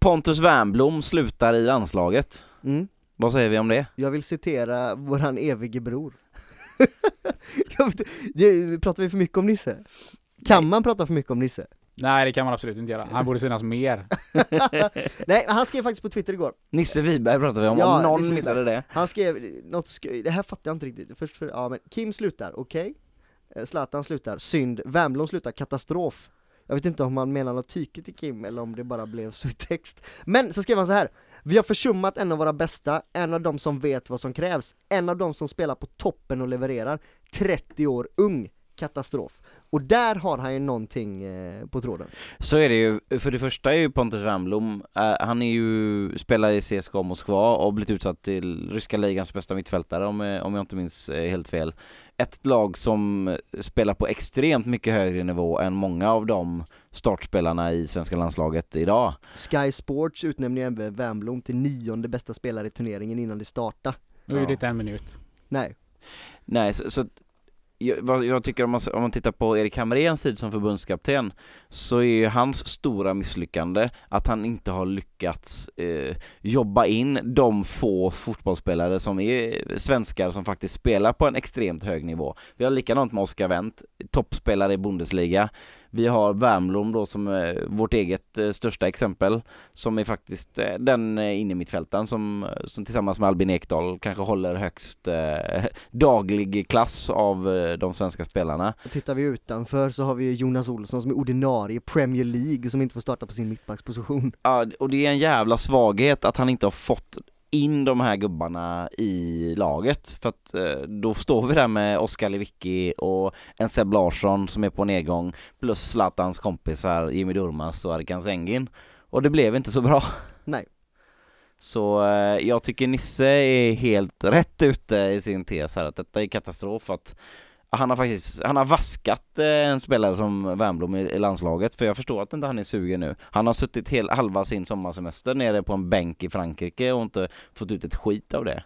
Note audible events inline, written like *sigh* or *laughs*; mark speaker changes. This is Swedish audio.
Speaker 1: Pontus Wernbloom slutar i landslaget.
Speaker 2: Mm.
Speaker 1: Vad säger vi om det?
Speaker 2: Jag vill citera våran evige bror *laughs* Jag vet- det- Pratar vi för mycket om Nisse? Kan man prata för mycket om Nisse?
Speaker 3: Nej det kan man absolut inte göra, han borde synas mer. *laughs*
Speaker 2: Nej, han skrev faktiskt på Twitter igår
Speaker 1: Nisse Wiberg pratar vi om,
Speaker 2: Ja,
Speaker 1: om någon
Speaker 2: Nisse
Speaker 1: missade det.
Speaker 2: Han skrev något, sk- det här fattar jag inte riktigt, först för, ja men Kim slutar, okej Eh, Zlatan slutar, synd, Wernbloom slutar, katastrof jag vet inte om han menar något tyke till Kim eller om det bara blev så i text. Men så skrev han så här. Vi har försummat en av våra bästa, en av de som vet vad som krävs, en av de som spelar på toppen och levererar. 30 år ung, katastrof Och där har han ju någonting eh, på tråden
Speaker 1: Så är det ju, för det första är ju Pontus Wernbloom, eh, han är ju, spelar i CSKA Moskva och blivit utsatt till ryska ligans bästa mittfältare om, jag- om jag inte minns eh, helt fel. Ett lag som spelar på extremt mycket högre nivå än många av de startspelarna i svenska landslaget idag.
Speaker 2: Sky Sports utnämnde även Wernbloom till nionde bästa spelare i turneringen innan det startade
Speaker 3: Nu är det inte en minut.
Speaker 2: Nej,
Speaker 1: Nej, så, så jag, vad jag tycker om man, om man tittar på Erik Hamréns tid som förbundskapten så är ju hans stora misslyckande att han inte har lyckats eh, jobba in de få fotbollsspelare som är svenskar som faktiskt spelar på en extremt hög nivå. Vi har likadant med Oscar Wendt, toppspelare i Bundesliga. Vi har Wernbloom då som eh, vårt eget eh, största exempel som är faktiskt eh, den eh, innermittfältaren som, som tillsammans med Albin Ekdal kanske håller högst eh, *laughs* daglig klass av de svenska spelarna.
Speaker 2: och tittar vi utanför så har vi Jonas Olsson som är ordinarie Premier League som inte får starta på sin mittbacksposition
Speaker 1: Ja, och det är en jävla svaghet att han inte har fått in de här gubbarna i laget för att eh, då står vi där med Oskar Lewicki och en Seb Larsson som är på nedgång plus Zlatans kompisar Jimmy Durmaz och Arkan Zengin och det blev inte så bra.
Speaker 2: Nej.
Speaker 1: Så eh, jag tycker Nisse är helt rätt ute i sin tes här att detta är katastrof att han har faktiskt, han har vaskat eh, en spelare som Wernbloom i, i landslaget för jag förstår att inte han är sugen nu. Han har suttit hel, halva sin sommarsemester nere på en bänk i Frankrike och inte fått ut ett skit av det.